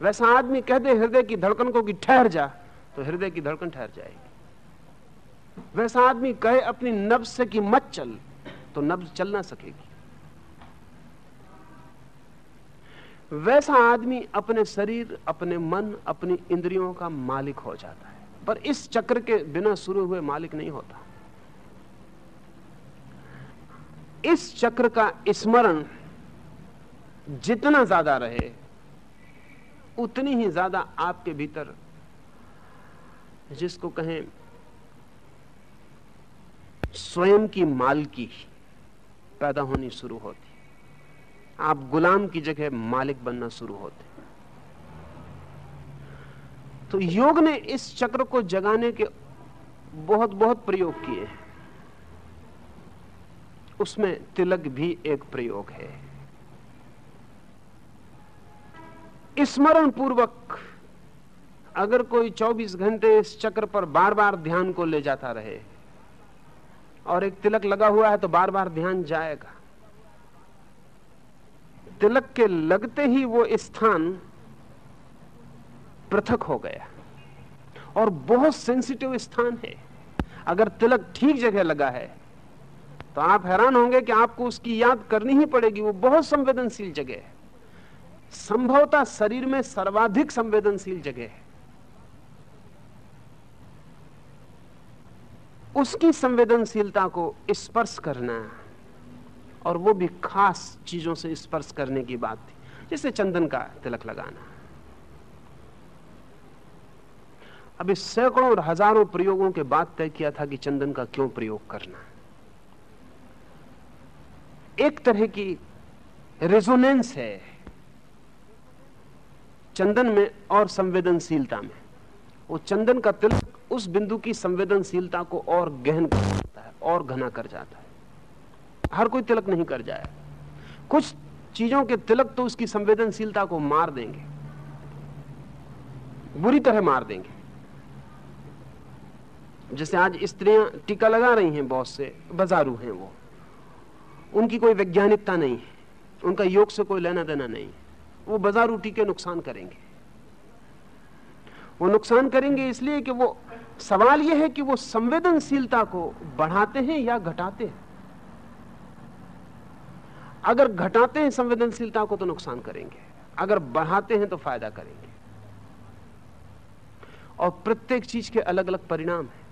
वैसा आदमी कह दे हृदय की धड़कन को कि ठहर जा तो हृदय की धड़कन ठहर जाएगी। वैसा आदमी कहे अपनी नब्ज से कि मत चल तो नब्ज चल ना सकेगी। वैसा आदमी अपने शरीर, अपने मन, अपनी इंद्रियों का मालिक हो जाता है। पर इस चक्र के बिना शुरू हुए मालिक नहीं होता। इस चक्र का स्मरण जितना ज़्यादा रहे, उतनी ही ज़्यादा आपके भीतर, जिसको कहें स्वयं की मालकी पैदा होनी शुरू होती। आप गुलाम की जगह मालिक बनना शुरू होते। तो योग ने इस चक्र को जगाने के बहुत बहुत प्रयोग किए हैं। उसमें तिलक भी एक प्रयोग है। स्मरण पूर्वक अगर कोई 24 घंटे इस चक्र पर बार बार ध्यान को ले जाता रहे और एक तिलक लगा हुआ है तो बार बार ध्यान जाएगा। तिलक के लगते ही वो स्थान पृथक हो गया। और बहुत सेंसिटिव स्थान है। अगर तिलक ठीक जगह लगा है तो आप हैरान होंगे कि आपको उसकी याद करनी ही पड़ेगी। वो बहुत संवेदनशील जगह है। संभवतः शरीर में सर्वाधिक संवेदनशील जगह है। उसकी संवेदनशीलता को स्पर्श करना और वो भी खास चीज़ों से स्पर्श करने की बात थी, जैसे चंदन का तिलक लगाना अभी सैकड़ों और हज़ारों प्रयोगों के बाद तय किया था कि चंदन का क्यों प्रयोग करना एक तरह की रेजोनेंस है चंदन में और संवेदनशीलता में। वो चंदन का तिलक उस बिंदु की संवेदनशीलता को और गहन कर जाता है, और घना कर जाता है। हर कोई तिलक नहीं कर जाए। कुछ चीज़ों के तिलक तो उसकी संवेदनशीलता को मार देंगे। बुरी तरह मार देंगे। जैसे आज स्त्रियाँ टीका लगा रही हैं बहुत से, बाजारू हैं वो। उनकी कोई वैज्ञानिकता नहीं है, उनका योग से कोई लेना देना नहीं है। वो बाजारू टीके नुकसान करेंगे। वो नुकसान करेंगे इसलिए कि वो सवाल यह है कि वो संवेदनशीलता को बढ़ाते हैं या घटाते हैं? अगर घटाते हैं संवेदनशीलता को तो नुकसान करेंगे। अगर बढ़ाते हैं तो फ़ायदा करेंगे। और प्रत्येक चीज़ के अलग अलग परिणाम हैं।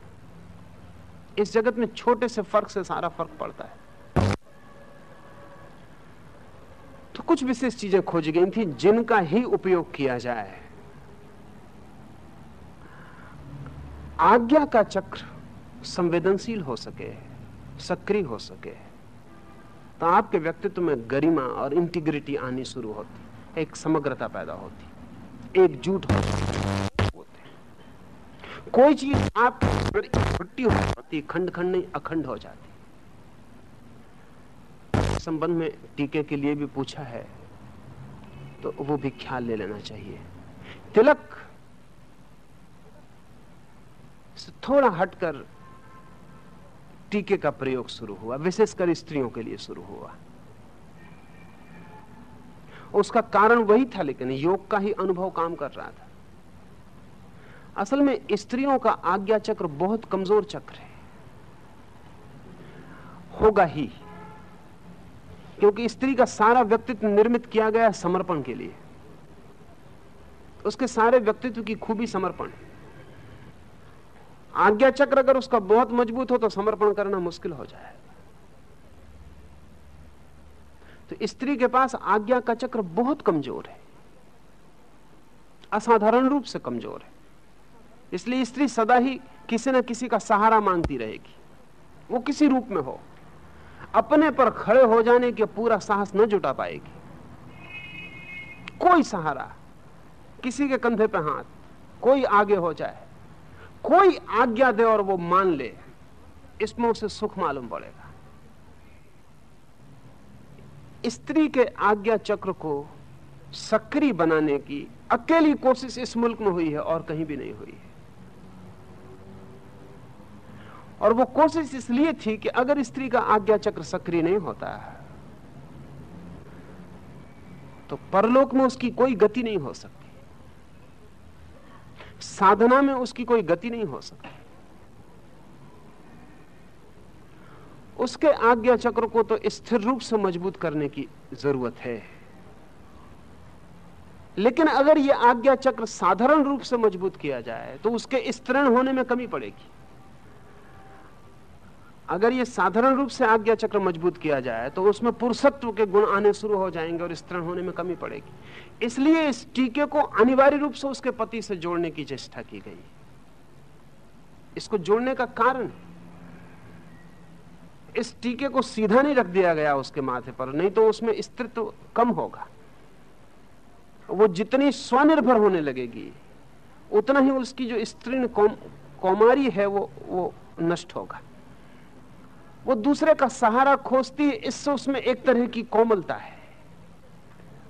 इस जगत में छोटे से फ़र्क से सारा फ़र्क पड़ता है। तो कुछ विशेष चीज़ें खोजी गई थी जिनका ही उपयोग किया जाए। आज्ञा का चक्र संवेदनशील हो सके, सक्रिय हो सके। तो आपके व्यक्तित्व में गरिमा और इंटीग्रिटी आनी शुरू होती, एक समग्रता पैदा होती एकजुट होती। कोई चीज़ आप छुट्टी होती खंड खंड नहीं, अखंड हो जाती। संबंध में टीके के लिए भी पूछा है तो वो भी ख्याल ले लेना चाहिए। तिलक से थोड़ा हटकर टीके का प्रयोग शुरू हुआ, विशेषकर स्त्रियों के लिए शुरू हुआ। उसका कारण वही था, लेकिन योग का ही अनुभव काम कर रहा था। असल में स्त्रियों का आज्ञा चक्र बहुत कमज़ोर चक्र है। होगा ही, क्योंकि स्त्री का सारा व्यक्तित्व निर्मित किया गया समर्पण के लिए। उसके सारे व्यक्तित्व की खूबी समर्पण आज्ञा चक्र अगर उसका बहुत मज़बूत हो तो समर्पण करना मुश्किल हो जाए। तो स्त्री के पास आज्ञा का चक्र बहुत कमज़ोर है। असाधारण रूप से कमज़ोर है। इसलिए स्त्री सदा ही किसी न किसी का सहारा मांगती रहेगी। वो किसी रूप में हो। अपने पर खड़े हो जाने के पूरा साहस न जुटा पाएगी। कोई सहारा किसी के कंधे पे हाथ, कोई आगे हो जाए कोई आज्ञा दे और वो मान ले, इसमें उसे सुख मालूम पड़ेगा। स्त्री के आज्ञा चक्र को सक्रिय बनाने की अकेली कोशिश इस मुल्क में हुई है और कहीं भी नहीं हुई है। और वो कोशिश इसलिए थी कि अगर स्त्री का आज्ञा चक्र सक्रिय नहीं होता है तो परलोक में उसकी कोई गति नहीं हो सकती। साधना में उसकी कोई गति नहीं हो सकती। उसके आज्ञा चक्र को तो स्थिर रूप से मज़बूत करने की ज़रूरत है। लेकिन अगर यह आज्ञा चक्र साधारण रूप से मज़बूत किया जाए तो उसके स्तरण होने में कमी पड़ेगी। अगर ये साधारण रूप से आज्ञा चक्र मज़बूत किया जाए तो उसमें पुरुषत्व के गुण आने शुरू हो जाएँगे और स्तरण होने में कमी पड़ेगी। इसलिए इस टीके को अनिवार्य रूप से उसके पति से जोड़ने की चेष्टा की गई। इसको जोड़ने का कारण? इस टीके को सीधा नहीं रख दिया गया उसके माथे पर, नहीं तो उसमें स्त्रित्व कम होगा। वो जितनी स्वनिर्भर होने लगेगी, उतना ही उसकी जो स्त्री कौमारी है, वो वो नष्ट होगा। वो दूसरे का सहारा खोजती है, इससे उसमें एक तरह की कोमलता है।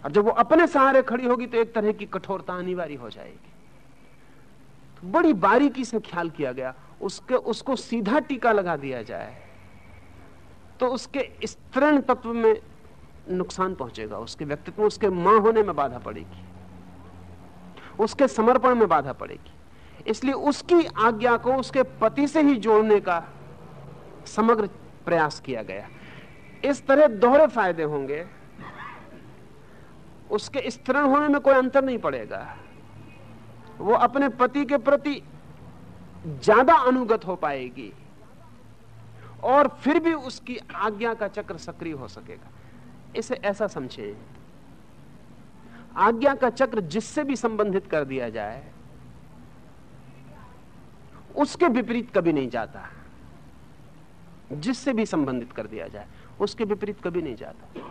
और जब वो अपने सहारे खड़ी होगी तो एक तरह की कठोरता अनिवार्य हो जाएगी। तो बड़ी बारीकी से ख्याल किया गया, उसके, उसको सीधा टीका लगा दिया जाए तो उसके स्तृण तत्व में नुकसान पहुंचेगा। उसके व्यक्तित्व, उसके माँ होने में बाधा पड़ेगी। उसके समर्पण में बाधा पड़ेगी। इसलिए उसकी आज्ञा को उसके पति से ही जोड़ने का समग्र प्रयास किया गया। इस तरह दोहरे फ़ायदे होंगे। उसके स्तरण होने में कोई अंतर नहीं पड़ेगा। वो अपने पति के प्रति ज़्यादा अनुगत हो पाएगी और फिर भी उसकी आज्ञा का चक्र सक्रिय हो सकेगा। इसे ऐसा समझे। आज्ञा का चक्र जिससे भी संबंधित कर दिया जाए, उसके विपरीत कभी नहीं जाता। जिससे भी संबंधित कर दिया जाए, उसके विपरीत कभी नहीं जाता।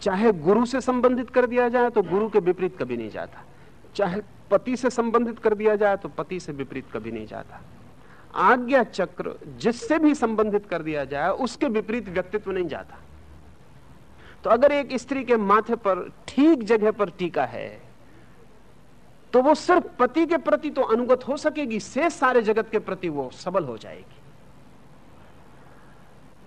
चाहे गुरु से संबंधित कर दिया जाए तो गुरु के विपरीत कभी नहीं जाता। चाहे पति से संबंधित कर दिया जाए तो पति से विपरीत कभी नहीं जाता। आज्ञा चक्र जिससे भी संबंधित कर दिया जाए, उसके विपरीत व्यक्तित्व नहीं जाता। तो अगर एक स्त्री के माथे पर ठीक जगह पर टीका है तो वो सिर्फ़ पति के प्रति तो अनुगत हो सकेगी से सारे जगत के प्रति वो सबल हो जाएगी।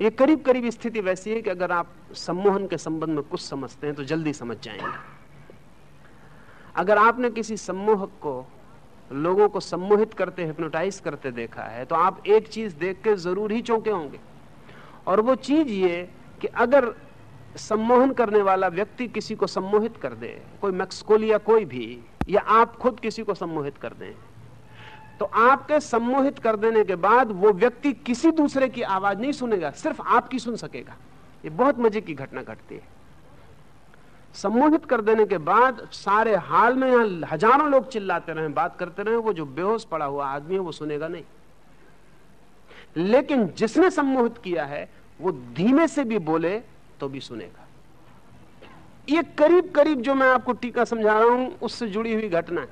ये करीब करीब स्थिति वैसी है कि अगर आप सम्मोहन के संबंध में कुछ समझते हैं तो जल्दी समझ जाएँगे। अगर आपने किसी सम्मोहक को, लोगों को सम्मोहित करते हिप्नोटाइज करते देखा है तो आप एक चीज़ देख के ज़रूर ही चौंके होंगे। और वो चीज़ ये कि अगर सम्मोहन करने वाला व्यक्ति किसी को सम्मोहित कर दे, कोई मैक्सकोलिया कोई भी, या आप खुद किसी को सम्मोहित कर दें तो आपके सम्मोहित कर देने के बाद वो व्यक्ति किसी दूसरे की आवाज़ नहीं सुनेगा, सिर्फ़ आपकी सुन सकेगा। ये बहुत मज़े की घटना घटती है। सम्मोहित कर देने के बाद सारे हाल में यहाँ हज़ारों लोग चिल्लाते रहे, बात करते रहे, वो जो बेहोश पड़ा हुआ आदमी है, वो सुनेगा नहीं। लेकिन जिसने सम्मोहित किया है, वो धीमे से भी बोले तो भी सुनेगा। ये करीब करीब जो मैं आपको टीका समझा रहा हूँ, उससे जुड़ी हुई घटना है।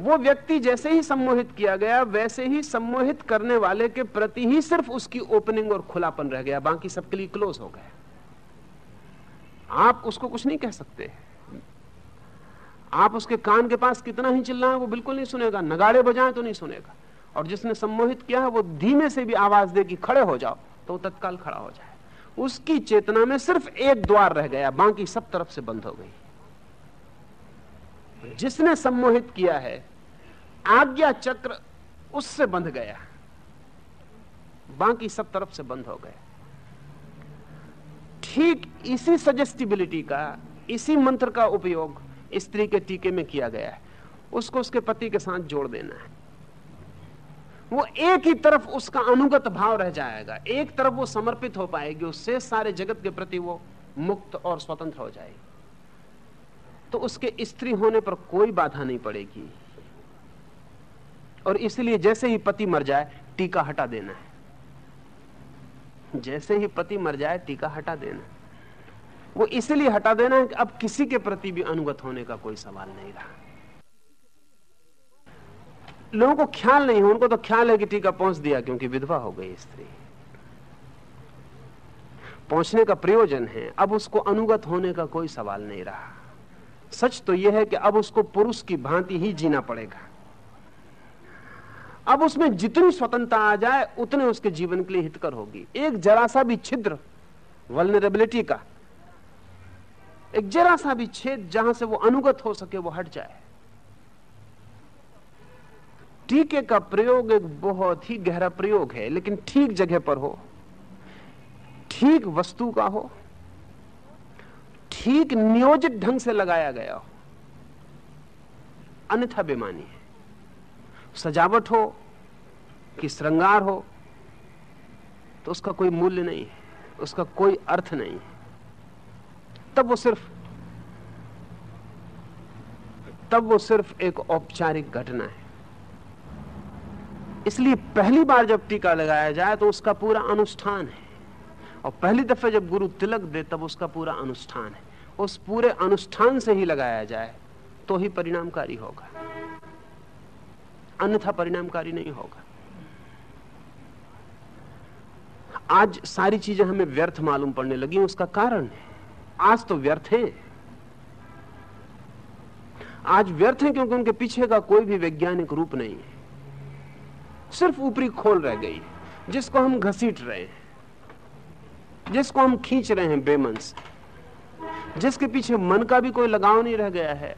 वो व्यक्ति जैसे ही सम्मोहित किया गया, वैसे ही सम्मोहित करने वाले के प्रति ही सिर्फ़ उसकी ओपनिंग और खुलापन रह गया। बाकी सबके लिए क्लोज हो गया आप उसको कुछ नहीं कह सकते। आप उसके कान के पास कितना ही चिल्लाएँ, वो बिल्कुल नहीं सुनेगा। नगाड़े बजाएँ तो नहीं सुनेगा। और जिसने सम्मोहित किया है, वो धीमे से भी आवाज़ दे कि खड़े हो जाओ तो तत्काल खड़ा हो जाए। उसकी चेतना में सिर्फ़ एक द्वार रह गया, बाकी सब तरफ़ से बंद हो गई। जिसने सम्मोहित किया है आज्ञा चक्र उससे बंध गया। बाकी सब तरफ़ से बंद हो गए। ठीक इसी सजेस्टिबिलिटी का, इसी मंत्र का उपयोग स्त्री के टीके में किया गया है। उसको उसके पति के साथ जोड़ देना है। वो एक ही तरफ़ उसका अनुगत भाव रह जाएगा। एक तरफ़ वो समर्पित हो पाएगी, उससे सारे जगत के प्रति वो मुक्त और स्वतंत्र हो जाएगी। तो उसके स्त्री होने पर कोई बाधा नहीं पड़ेगी। और इसलिए जैसे ही पति मर जाए, टीका हटा देना है। जैसे ही पति मर जाए, टीका हटा देना वो इसलिए हटा देना है कि अब किसी के प्रति भी अनुगत होने का कोई सवाल नहीं रहा। लोगों को ख्याल नहीं है, उनको तो ख्याल है कि टीका पहुँच दिया, क्योंकि विधवा हो गई स्त्री। पहुँचने का प्रयोजन है, अब उसको अनुगत होने का कोई सवाल नहीं रहा। सच तो यह है कि अब उसको पुरुष की भांति ही जीना पड़ेगा। अब उसमें जितनी स्वतंत्रता आ जाए, उतने उसके जीवन के लिए हितकर होगी। एक जरा सा भी छिद्र वलनरेबिलिटी का, एक जरा सा भी छेद जहाँ से वो अनुगत हो सके, वो हट जाए। टीके का प्रयोग एक बहुत ही गहरा प्रयोग है, लेकिन ठीक जगह पर हो। ठीक वस्तु का हो। ठीक नियोजित ढंग से लगाया गया हो। अन्यथा बेमानी है। सजावट हो, कि श्रृंगार हो तो उसका कोई मूल्य नहीं है, उसका कोई अर्थ नहीं है। तब वो सिर्फ़, तब वो सिर्फ़ एक औपचारिक घटना है। इसलिए पहली बार जब टीका लगाया जाए तो उसका पूरा अनुष्ठान है। और पहली दफे जब गुरु तिलक दे, तब उसका पूरा अनुष्ठान है। उस पूरे अनुष्ठान से ही लगाया जाए तो ही परिणामकारी होगा। अन्यथा परिणामकारी नहीं होगा। आज सारी चीज़ें हमें व्यर्थ मालूम पड़ने लगी, उसका कारण है। आज तो व्यर्थ है। आज व्यर्थ है क्योंकि उनके पीछे का कोई भी वैज्ञानिक रूप नहीं है। सिर्फ़ ऊपरी खोल रह गई जिसको हम घसीट रहे हैं, जिसको हम खींच रहे हैं बेमन से जिसके पीछे मन का भी कोई लगाव नहीं रह गया है,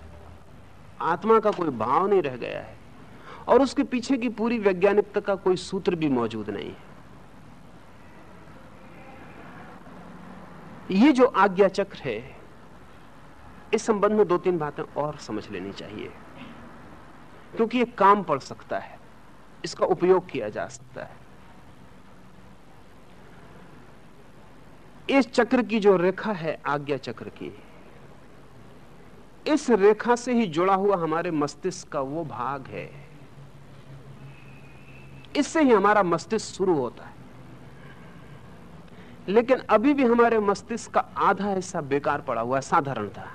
आत्मा का कोई भाव नहीं रह गया है। और उसके पीछे की पूरी वैज्ञानिकता का कोई सूत्र भी मौजूद नहीं है। ये जो आज्ञा चक्र है, इस संबंध में दो तीन बातें और समझ लेनी चाहिए। क्योंकि ये काम पड़ सकता है। इसका उपयोग किया जा सकता है। इस चक्र की जो रेखा है, आज्ञा चक्र की, इस रेखा से ही जुड़ा हुआ हमारे मस्तिष्क का वो भाग है। इससे ही हमारा मस्तिष्क शुरू होता है। लेकिन अभी भी हमारे मस्तिष्क का आधा हिस्सा बेकार पड़ा हुआ है, साधारण था।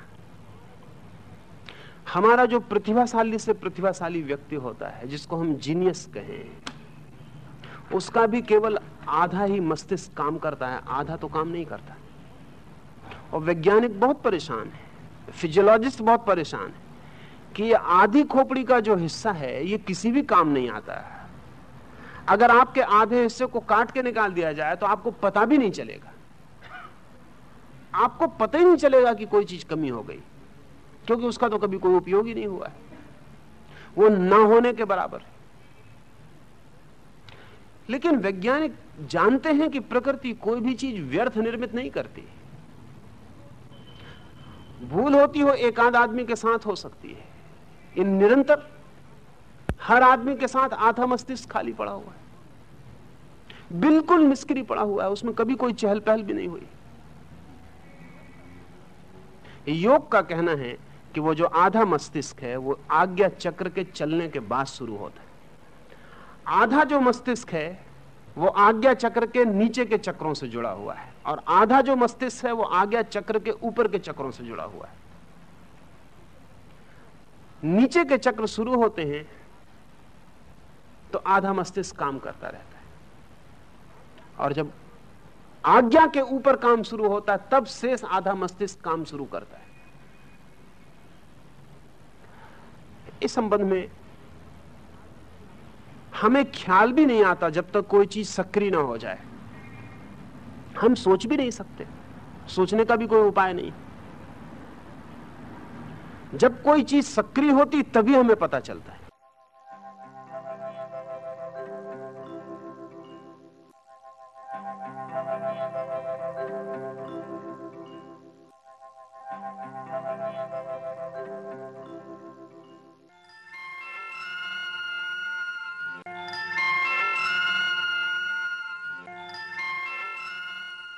हमारा जो प्रतिभाशाली से प्रतिभाशाली व्यक्ति होता है, जिसको हम जीनियस कहें, उसका भी केवल आधा ही मस्तिष्क काम करता है, आधा तो काम नहीं करता। और वैज्ञानिक बहुत परेशान है फिजियोलॉजिस्ट बहुत परेशान है कि ये आधी खोपड़ी का जो हिस्सा है, ये किसी भी काम नहीं आता। है अगर आपके आधे हिस्से को काट के निकाल दिया जाए तो आपको पता भी नहीं चलेगा। आपको पता ही नहीं चलेगा कि कोई चीज़ कमी हो गई, क्योंकि उसका तो कभी कोई उपयोग ही नहीं हुआ है। वो ना होने के बराबर है। लेकिन वैज्ञानिक जानते हैं कि प्रकृति कोई भी चीज़ व्यर्थ निर्मित नहीं करती। भूल होती हो, एक आध आदमी के साथ हो सकती है। इन निरंतर हर आदमी के साथ आधा मस्तिष्क खाली पड़ा हुआ है। बिल्कुल निष्क्रिय पड़ा हुआ है, उसमें कभी कोई चहल पहल भी नहीं हुई। योग का कहना है कि वो जो आधा मस्तिष्क है, वो आज्ञा चक्र के चलने के बाद शुरू होता है। आधा जो मस्तिष्क है, वो आज्ञा चक्र के नीचे के चक्रों से जुड़ा हुआ है, और आधा जो मस्तिष्क है, वो आज्ञा चक्र के ऊपर के चक्रों से जुड़ा हुआ है। नीचे के चक्र शुरू होते हैं तो आधा मस्तिष्क काम करता रहता है। और जब आज्ञा के ऊपर काम शुरू होता है, तब शेष आधा मस्तिष्क काम शुरू करता है। इस संबंध में हमें ख्याल भी नहीं आता जब तक कोई चीज़ सक्रिय ना हो जाए। हम सोच भी नहीं सकते। सोचने का भी कोई उपाय नहीं। जब कोई चीज़ सक्रिय होती, तभी हमें पता चलता है।